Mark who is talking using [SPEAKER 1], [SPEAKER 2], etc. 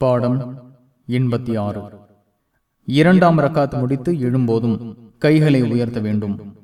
[SPEAKER 1] பாடம் எண்பத்தி ஆறு. இரண்டாம் ரக்காத் முடித்து எழும்போதும் கைகளை உயர்த்த வேண்டும்.